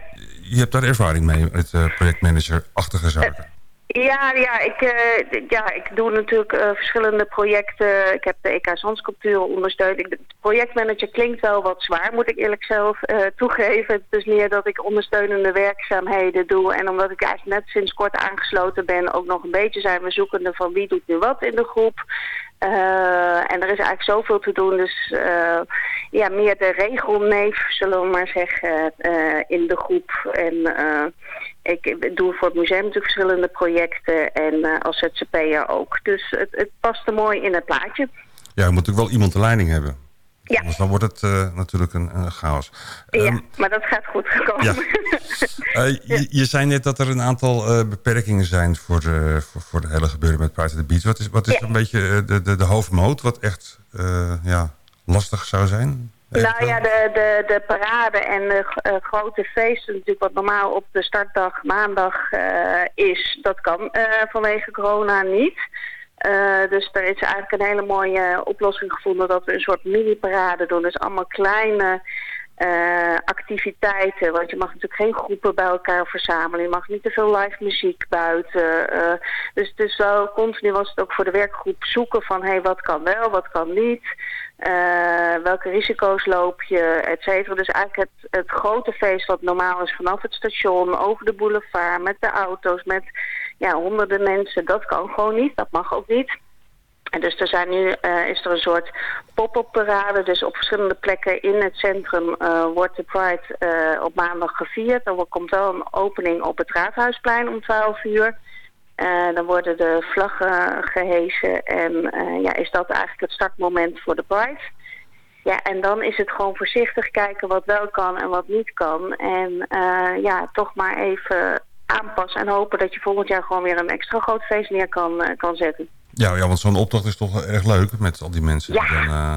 Je hebt daar ervaring mee, met uh, projectmanager-achtige zaken. Ja, ja, ik, eh, ja, ik doe natuurlijk eh, verschillende projecten. Ik heb de EK Zandsculpturen ondersteund. Ik, de projectmanager klinkt wel wat zwaar, moet ik eerlijk zelf eh, toegeven. Het is meer dat ik ondersteunende werkzaamheden doe. En omdat ik eigenlijk net sinds kort aangesloten ben, ook nog een beetje zijn we zoekende van wie doet nu wat in de groep. Eh, en er is eigenlijk zoveel te doen, dus eh, ja, meer de regelneef, zullen we maar zeggen, eh, in de groep. En ik doe voor het museum natuurlijk verschillende projecten en als ZZP'er ook. Dus het, het past er mooi in het plaatje. Ja, je moet natuurlijk wel iemand de leiding hebben. Ja. Anders dan wordt het eh, natuurlijk een, een chaos. ja, Ehm, maar dat gaat goed gekomen. ja. eh, je, je zei net dat er een aantal eh, beperkingen zijn voor de, voor, voor de hele gebeuren met Pride at the Beach. Wat is, wat is Ja. een beetje de, de, de hoofdmoot wat echt ja, lastig zou zijn? Nou ja, de, de, de parade en de grote feesten, natuurlijk wat normaal op de startdag maandag is, dat kan vanwege corona niet. Eh, dus er is eigenlijk een hele mooie oplossing gevonden dat we een soort mini-parade doen. Dus allemaal kleine eh, activiteiten. Want je mag natuurlijk geen groepen bij elkaar verzamelen. Je mag niet te veel live muziek buiten. eh. dus, dus zo continu was het ook voor de werkgroep zoeken van... hé, hey, wat kan wel, wat kan niet... Eh, welke risico's loop je, et cetera. Dus eigenlijk het, het grote feest wat normaal is vanaf het station, over de boulevard, met de auto's, met ja, honderden mensen, dat kan gewoon niet. Dat mag ook niet. En dus er zijn nu eh, is er een soort pop-up parade. Dus op verschillende plekken in het centrum eh, wordt de Pride eh, op maandag gevierd. Dan komt wel een opening op het Raadhuisplein om 12 uur. Dan worden de vlaggen gehesen en ja, is dat eigenlijk het startmoment voor de Pride. Ja, en dan is het gewoon voorzichtig kijken wat wel kan en wat niet kan. En ja, toch maar even aanpassen en hopen dat je volgend jaar gewoon weer een extra groot feest neer kan, eh, kan zetten. Ja, ja want zo'n optocht is toch erg leuk met al die mensen die dan eh,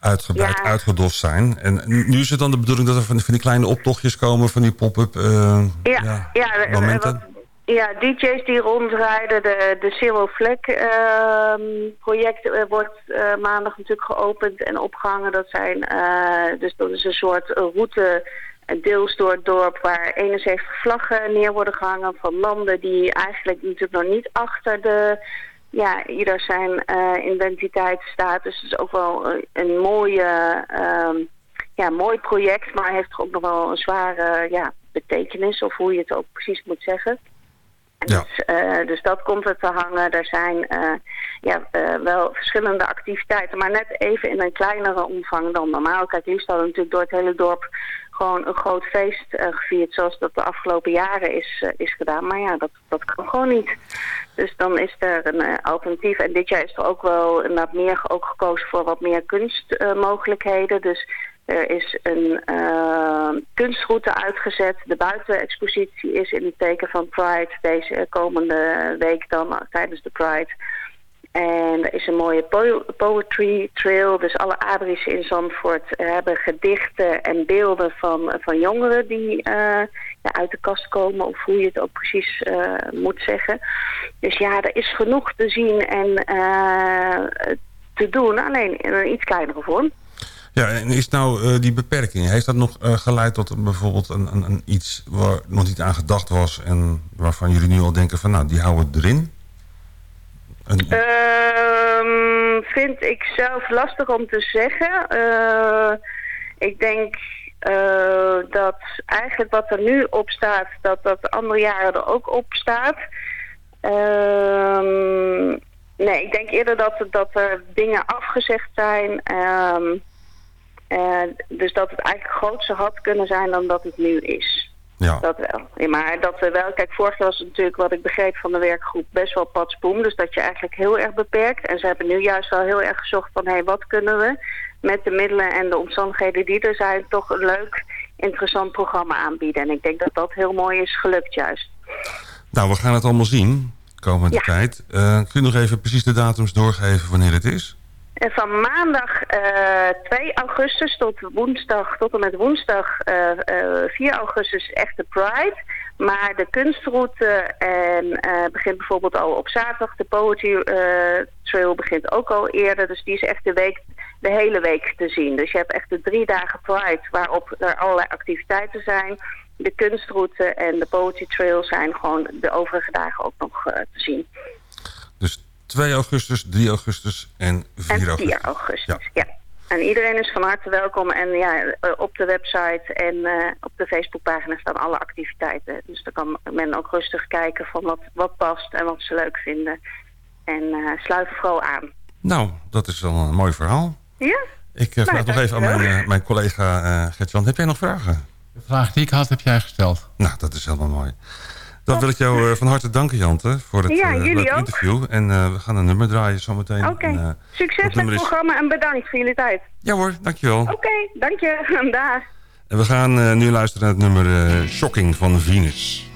uitgebreid Ja. uitgedost zijn. En nu is het dan de bedoeling dat er van, van die kleine optochtjes komen, van die pop-up eh, Ja, ja, momenten? wat- ja, DJ's die rondrijden, de, de Zero Flag ehm, project wordt maandag natuurlijk geopend en opgehangen. Dat zijn, dus dat is een soort route deels door het dorp waar 71 vlaggen neer worden gehangen van landen die eigenlijk natuurlijk nog niet achter de, ja, ieder zijn eh, identiteit staat. Dus het is ook wel een, mooie, ehm, ja, mooi project, maar heeft toch ook nog wel een zware ja, betekenis, of hoe je het ook precies moet zeggen. Dus, eh, dus dat komt er te hangen. Er zijn eh, ja, wel verschillende activiteiten, maar net even in een kleinere omvang dan normaal. Kijk, liefst hadden natuurlijk door het hele dorp gewoon een groot feest eh, gevierd, zoals dat de afgelopen jaren is, eh, is gedaan. Maar ja, dat, dat kan gewoon niet. Dus dan is er een eh, alternatief. En dit jaar is er ook wel inderdaad meer ook gekozen voor wat meer kunstmogelijkheden. dus er is een kunstroute uitgezet. De buitenexpositie is in het teken van Pride deze komende week dan tijdens de Pride. En er is een mooie po- poetry trail. Dus alle Adries in Zandvoort hebben gedichten en beelden van, van jongeren die eh, ja, uit de kast komen. Of hoe je het ook precies eh, moet zeggen. Dus ja, er is genoeg te zien en eh, te doen. Alleen in een iets kleinere vorm. Ja, en is nou die beperking, heeft dat nog geleid tot bijvoorbeeld een, een, een iets waar nog niet aan gedacht was... en waarvan jullie nu al denken van nou, die houden we erin? Ehm, vind ik zelf lastig om te zeggen. Eh, ik denk eh, dat eigenlijk wat er nu op staat, dat dat de andere jaren er ook op staat. Ehm, nee, ik denk eerder dat, dat er dingen afgezegd zijn. Ehm, eh, dus dat het eigenlijk groter had kunnen zijn dan dat het nu is. Ja. Dat wel. Ja, maar dat we wel, kijk, vorig jaar was het natuurlijk wat ik begreep van de werkgroep best wel patsboom. Dus dat je eigenlijk heel erg beperkt. En ze hebben nu juist wel heel erg gezocht van, hé, hey, wat kunnen we met de middelen en de omstandigheden die er zijn, toch een leuk, interessant programma aanbieden. En ik denk dat dat heel mooi is gelukt juist. Nou, we gaan het allemaal zien, komende Ja. tijd. Eh, kun je nog even precies de datums doorgeven wanneer het is? En van maandag eh 2 augustus tot woensdag, tot en met woensdag eh, eh, 4 augustus echt de Pride. Maar de kunstroute en, eh, begint bijvoorbeeld al op zaterdag. De Poetry eh, Trail begint ook al eerder. Dus die is echt de, week, de hele week te zien. Dus je hebt echt de drie dagen Pride waarop er allerlei activiteiten zijn. De kunstroute en de Poetry Trail zijn gewoon de overige dagen ook nog eh, te zien. Dus 2 augustus, 3 augustus en 4 En 4 augustus. augustus, ja. En iedereen is van harte welkom. En ja, eh, op de website en eh, op de Facebookpagina staan alle activiteiten. Dus dan kan men ook rustig kijken van wat, wat past en wat ze leuk vinden. En eh sluit vooral aan. Nou, dat is wel een mooi verhaal. Ja? Ik eh, Nou, vraag nog even aan mijn, mijn collega eh Gertjan. Heb jij nog vragen? De vraag die ik had, heb jij gesteld. Nou, dat is helemaal mooi. Dan wil ik jou eh, van harte danken, Jante, voor het Ja, eh, jullie leuke ook. interview. En eh, we gaan een nummer draaien zometeen. Oké. Succes met het is- programma en bedankt voor jullie tijd. Ja hoor, dankjewel. Oké, dank je. Dag. En we gaan nu luisteren naar het nummer Shocking van Venus.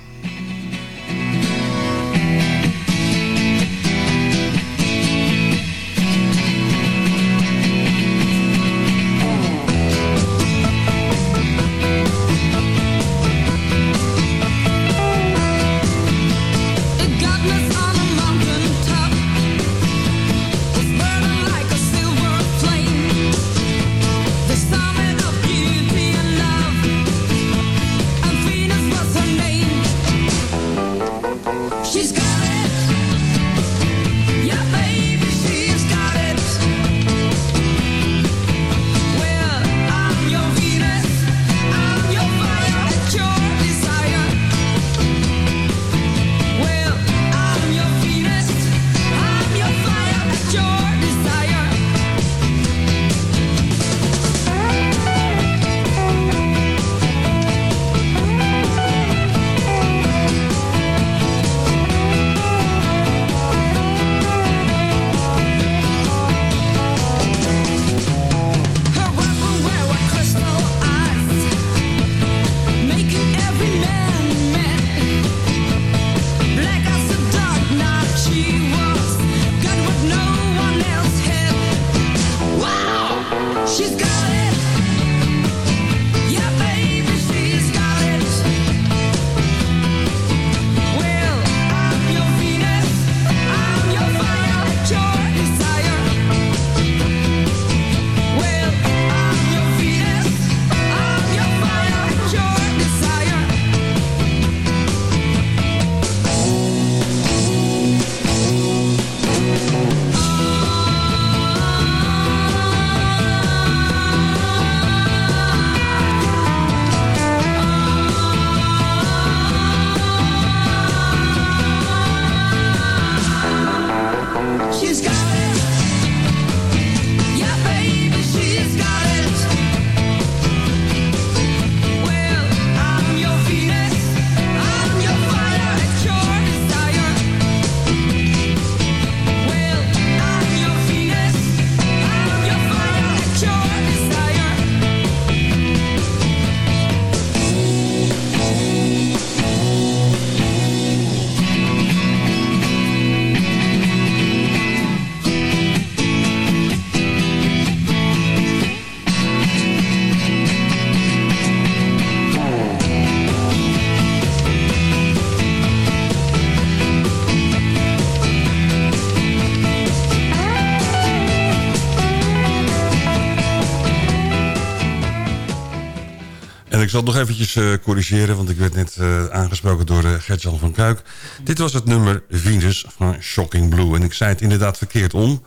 Zal het nog eventjes eh, corrigeren... want ik werd net eh, aangesproken door uh, Gertjan van Kuik. Dit was het nummer Venus van Shocking Blue. En ik zei het inderdaad verkeerd om.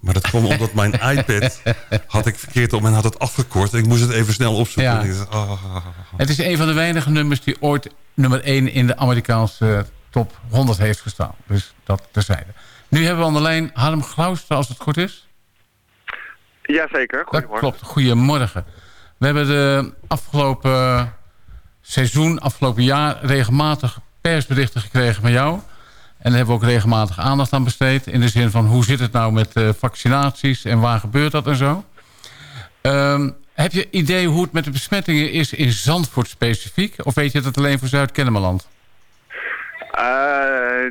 Maar dat kwam omdat mijn iPad had ik verkeerd om en had het afgekort. En ik moest het even snel opzoeken. Ja. En ik dacht, ah. Het is een van de weinige nummers die ooit nummer 1 in de Amerikaanse top 100 heeft gestaan. Dus dat terzijde. Nu hebben we aan de lijn Harm Glouwstra, als het goed is. Jazeker, Dat goedemorgen. klopt, goedemorgen. We hebben de afgelopen seizoen, afgelopen jaar... regelmatig persberichten gekregen van jou. En daar hebben we ook regelmatig aandacht aan besteed. In de zin van hoe zit het nou met eh, vaccinaties en waar gebeurt dat en zo. Ehm, heb je idee hoe het met de besmettingen is in Zandvoort specifiek? Of weet je dat alleen voor Zuid-Kennemerland? Eh,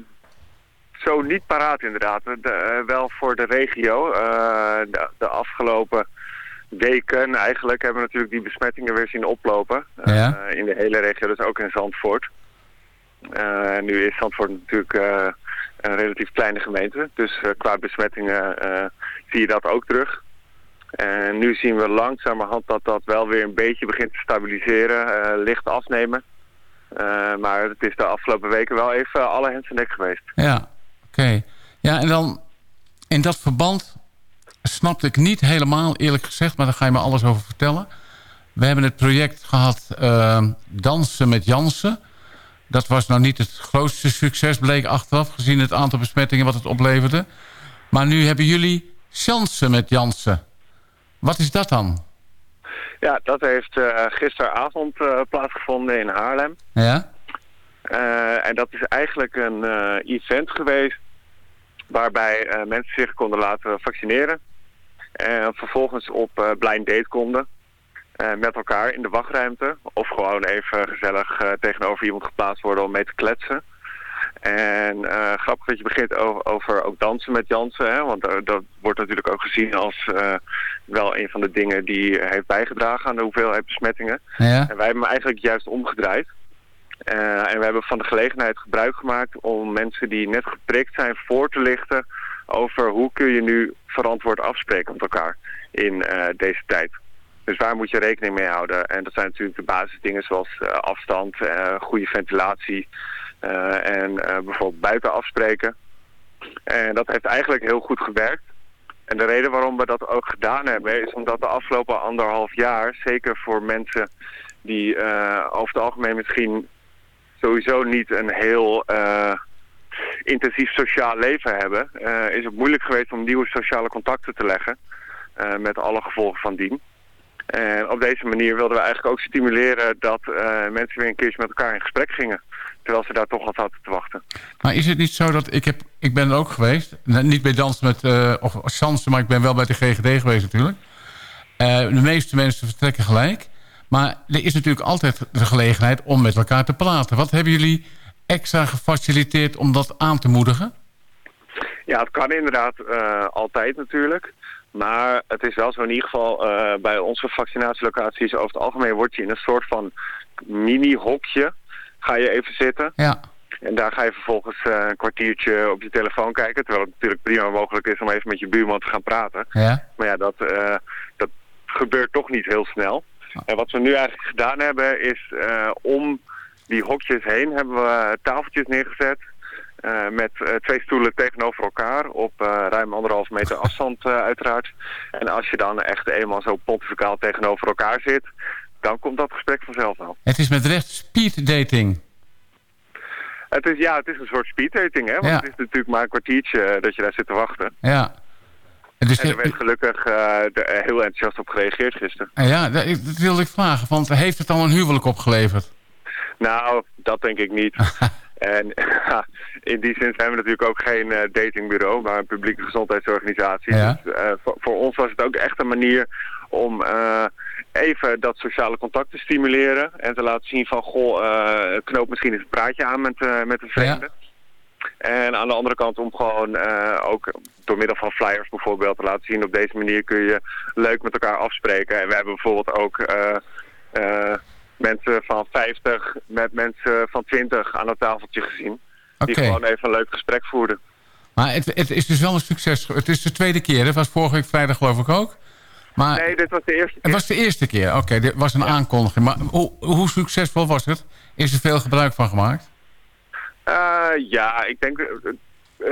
zo niet paraat inderdaad. De, eh, wel voor de regio. Eh, de afgelopen weken eigenlijk hebben we natuurlijk die besmettingen weer zien oplopen. Ja. Eh, in de hele regio, dus ook in Zandvoort. Eh, nu is Zandvoort natuurlijk eh, een relatief kleine gemeente. Dus qua besmettingen zie je dat ook terug. En nu zien we langzamerhand dat dat wel weer een beetje begint te stabiliseren, licht afnemen. Maar het is de afgelopen weken wel even alle hens en dek geweest. Ja, oké. Ja, en dan in dat verband snapte ik niet helemaal, eerlijk gezegd... maar daar ga je me alles over vertellen. We hebben het project gehad eh, Dansen met Jansen. Dat was nou niet het grootste succes, bleek achteraf... gezien het aantal besmettingen wat het opleverde. Maar nu hebben jullie Jansen met Jansen. Wat is dat dan? Ja, dat heeft eh, gisteravond eh, plaatsgevonden in Haarlem. Ja? Eh, en dat is eigenlijk een event geweest waarbij mensen zich konden laten vaccineren. En vervolgens op eh, blind date konden. eh, met elkaar in de wachtruimte. Of gewoon even gezellig eh, tegenover iemand geplaatst worden om mee te kletsen. En eh, grappig dat je begint over, over ook dansen met Jansen. Hè? Want eh, dat wordt natuurlijk ook gezien als eh, wel een van de dingen die heeft bijgedragen aan de hoeveelheid besmettingen. Ja. En wij hebben hem eigenlijk juist omgedraaid. Eh, en we hebben van de gelegenheid gebruik gemaakt om mensen die net geprikt zijn voor te lichten over hoe kun je nu verantwoord afspreken met elkaar in eh, deze tijd. Dus waar moet je rekening mee houden? En dat zijn natuurlijk de basisdingen zoals eh, afstand, eh, goede ventilatie en bijvoorbeeld buiten afspreken. En dat heeft eigenlijk heel goed gewerkt. En de reden waarom we dat ook gedaan hebben is omdat de afgelopen anderhalf jaar, zeker voor mensen die over het algemeen misschien sowieso niet een heel intensief sociaal leven hebben, eh, is het moeilijk geweest om nieuwe sociale contacten te leggen eh, met alle gevolgen van dien. En op deze manier wilden we eigenlijk ook stimuleren dat eh, mensen weer een keertje met elkaar in gesprek gingen. Terwijl ze daar toch al zaten te wachten. Maar is het niet zo dat... Ik, heb, ik ben er ook geweest. Niet bij dansen met... eh of Sansen, maar ik ben wel bij de GGD geweest natuurlijk. Eh, de meeste mensen vertrekken gelijk. Maar er is natuurlijk altijd de gelegenheid om met elkaar te praten. Wat hebben jullie extra gefaciliteerd om dat aan te moedigen? Ja, het kan inderdaad eh, altijd natuurlijk. Maar het is wel zo in ieder geval eh, bij onze vaccinatielocaties over het algemeen word je in een soort van mini-hokje. Ga je even zitten. Ja. En daar ga je vervolgens eh, een kwartiertje op je telefoon kijken. Terwijl het natuurlijk prima mogelijk is om even met je buurman te gaan praten. Ja. Maar ja, dat, dat gebeurt toch niet heel snel. En wat we nu eigenlijk gedaan hebben is om die hokjes heen hebben we tafeltjes neergezet. eh, met eh, twee stoelen tegenover elkaar op eh, ruim anderhalf meter afstand eh, uiteraard. En als je dan echt eenmaal zo pontificaal tegenover elkaar zit, dan komt dat gesprek vanzelf wel. Het is met recht speed dating. Het is, ja, het is een soort speeddating, hè? Want Ja. het is natuurlijk maar een kwartiertje eh, dat je daar zit te wachten. Ja. En dus en er werd gelukkig eh, de- eh, heel enthousiast op gereageerd gisteren. En ja, dat, dat wilde ik vragen. Want heeft het al een huwelijk opgeleverd? Nou, dat denk ik niet. en in die zin zijn we natuurlijk ook geen eh, datingbureau, maar een publieke gezondheidsorganisatie. Ja. Dus eh, voor, voor ons was het ook echt een manier om eh, even dat sociale contact te stimuleren. En te laten zien van, goh, knoop misschien eens een praatje aan met, met een vreemde. En aan de andere kant om gewoon ook door middel van flyers bijvoorbeeld te laten zien... op deze manier kun je leuk met elkaar afspreken. En we hebben bijvoorbeeld ook mensen van 50 met mensen van 20 aan het tafeltje gezien. Die gewoon even een leuk gesprek voerden. Maar het, het is dus wel een succes. Het is de tweede keer. Het was vorige week vrijdag geloof ik ook. Maar Nee, dit was de eerste het keer. was de eerste keer. Oké, dit was een aankondiging. Maar hoe, hoe succesvol was het? Is er veel gebruik van gemaakt? Eh, ja, ik denk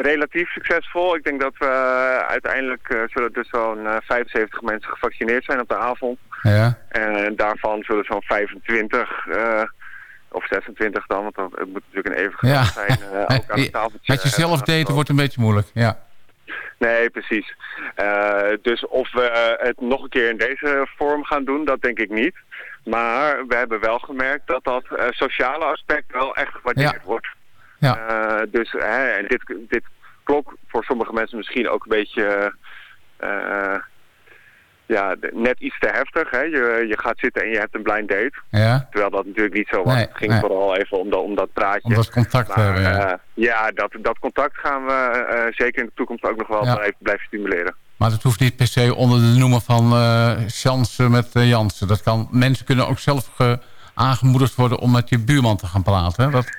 relatief succesvol. Ik denk dat we eh, uiteindelijk eh, zullen dus zo'n eh, 75 mensen gevaccineerd zijn op de avond. Ja. En daarvan zullen zo'n 25 eh, of 26 dan, want het moet natuurlijk een Ja. zijn, eh, ook aan tafel. Met jezelf daten wordt een beetje moeilijk. Ja. Nee, precies. Eh, dus of we eh, het nog een keer in deze vorm gaan doen, dat denk ik niet. Maar we hebben wel gemerkt dat dat eh, sociale aspect wel echt gewaardeerd wordt. Ja. Eh, dus hè, en dit, dit klonk voor sommige mensen misschien ook een beetje eh, ja, de- net iets te heftig. Hè? Je, je gaat zitten en je hebt een blind date. Ja. Terwijl dat natuurlijk niet zo was. Nee, het ging nee. vooral even om dat, om dat praatje. Om dat contact te Maar, hebben, ja. eh, ja, dat, dat contact gaan we zeker in de toekomst ook nog wel Ja. blijven, blijven stimuleren. Maar dat hoeft niet per se onder de noemer van Jansen met Jansen. Dat kan, mensen kunnen ook zelf ge- aangemoedigd worden om met je buurman te gaan praten. hè. Dat,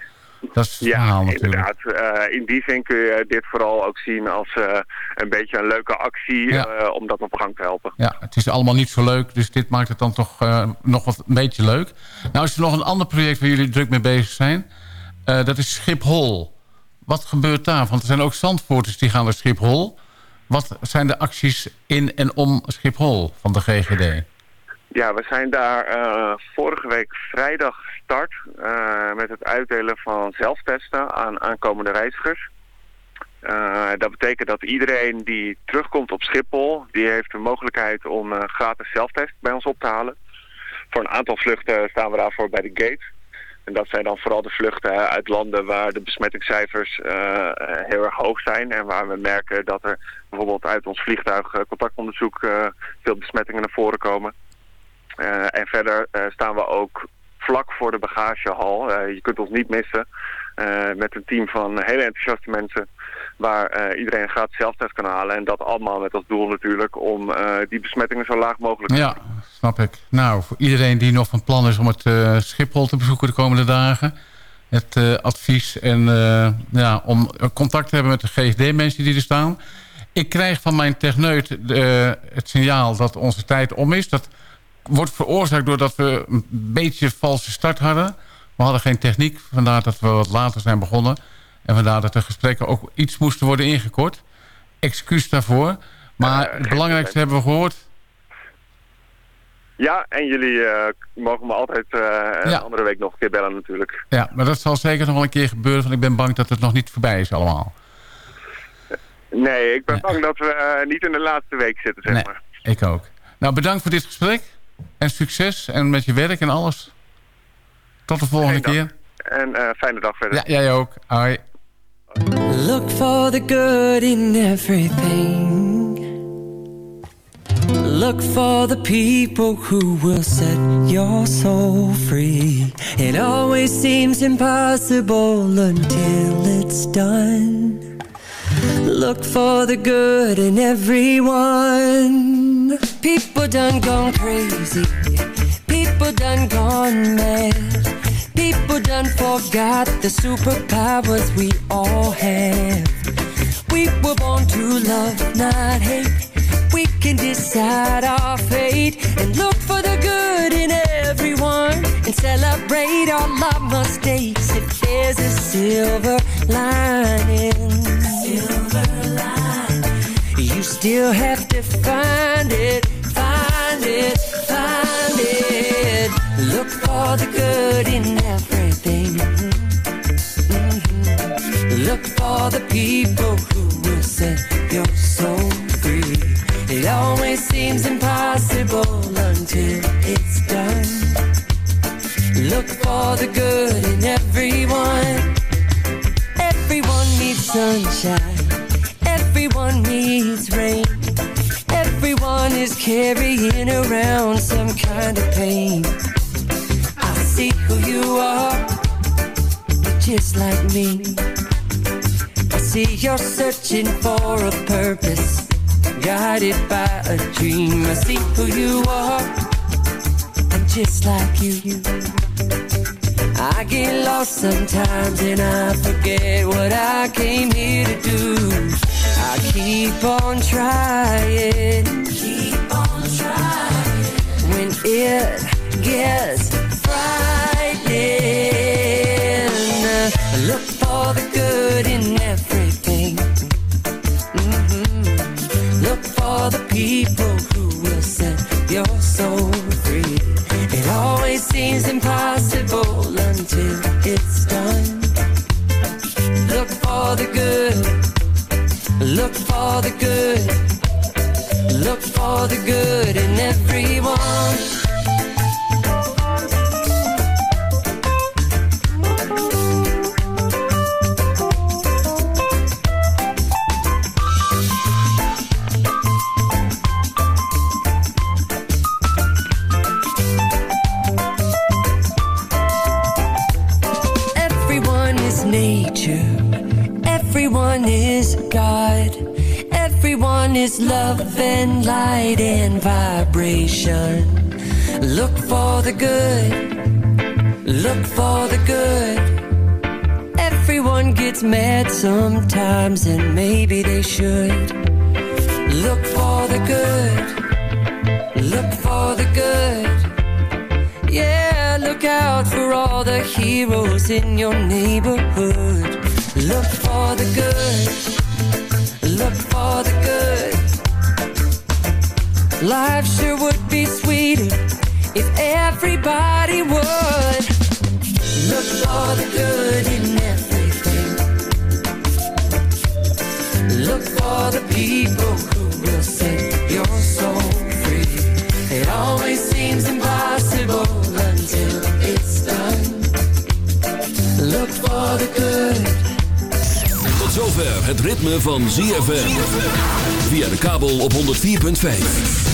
dat is het verhaal natuurlijk. Inderdaad, Eh, in die zin kun je dit vooral ook zien als eh, een beetje een leuke actie Ja. eh, om dat op gang te helpen. Ja, het is allemaal niet zo leuk, dus dit maakt het dan toch nog wat een beetje leuk. Nou is er nog een ander project waar jullie druk mee bezig zijn. Dat is Schiphol. Wat gebeurt daar? Want er zijn ook Zandvoorters die gaan naar Schiphol. Wat zijn de acties in en om Schiphol van de GGD? Ja, we zijn daar eh, vorige week vrijdag gestart eh, met het uitdelen van zelftesten aan aankomende reizigers. Eh, dat betekent dat iedereen die terugkomt op Schiphol, die heeft de mogelijkheid om een gratis zelftest bij ons op te halen. Voor een aantal vluchten staan we daarvoor bij de gate. En dat zijn dan vooral de vluchten uit landen waar de besmettingscijfers eh, heel erg hoog zijn. En waar we merken dat er bijvoorbeeld uit ons vliegtuig contactonderzoek veel besmettingen naar voren komen. Eh, en verder eh, staan we ook vlak voor de bagagehal. Eh, je kunt ons niet missen. met een team van hele enthousiaste mensen. Waar iedereen een gratis zelftest kan halen. En dat allemaal met als doel natuurlijk om die besmettingen zo laag mogelijk te Ja, snap ik. Nou, voor iedereen die nog van plan is om het Schiphol te bezoeken de komende dagen... het advies en ja, om contact te hebben met de GGD-mensen die er staan. Ik krijg van mijn techneut het signaal dat onze tijd om is. Dat wordt veroorzaakt doordat we een beetje valse start hadden. We hadden geen techniek, vandaar dat we wat later zijn begonnen. En vandaar dat de gesprekken ook iets moesten worden ingekort. Excuus daarvoor. Maar het belangrijkste hebben we gehoord. Ja, en jullie eh, mogen me altijd eh, een Ja. andere week nog een keer bellen natuurlijk. Ja, maar dat zal zeker nog wel een keer gebeuren. Want ik ben bang dat het nog niet voorbij is allemaal. Nee, ik ben bang dat we eh, niet in de laatste week zitten, zeg Nee, maar. ik ook. Nou, bedankt voor dit gesprek. En succes. En met je werk en alles. Tot de volgende keer. En eh, fijne dag verder. Ja, jij ook. Hoi. Look for the good in everything. Look for the people who will set your soul free. It always seems impossible until it's done. Look for the good in everyone. People done gone crazy. People done gone mad. People done forgot the superpowers we all have. We were born to love, not hate. We can decide our fate and look for the good in everyone and celebrate all our mistakes. If there's a silver lining, silver lining, still have to find it, find it, find it. Look for the good in everything. Mhm. Look for the people who will set your soul free. It always seems impossible until it's done. Look for the good in everyone. Everyone needs sunshine. Everyone needs rain. Everyone is carrying around some kind of pain. I see who you are. You're just like me. I see you're searching for a purpose, guided by a dream. I see who you are. I'm just like you. I get lost sometimes and I forget what I came here to do. I keep on trying. Keep on trying. When it gets frightening. Look for the good in everything. Mm -hmm. Look for the people who will set your soul free. It always seems impossible until it's done. Look for the good. Look for the good. Look for the good in everyone. Vibration. Look for the good. Look for the good. Everyone gets mad sometimes, and maybe they should. Look for the good. Look for the good. Yeah, look out for all the heroes in your neighborhood. Look for the good. Life sure would be sweeter if everybody would. Look for the good in everything. Look for the people who will set your soul free. It always seems impossible until it's done. Look for the good. Tot zover het ritme van ZFM. Via de kabel op 104.5.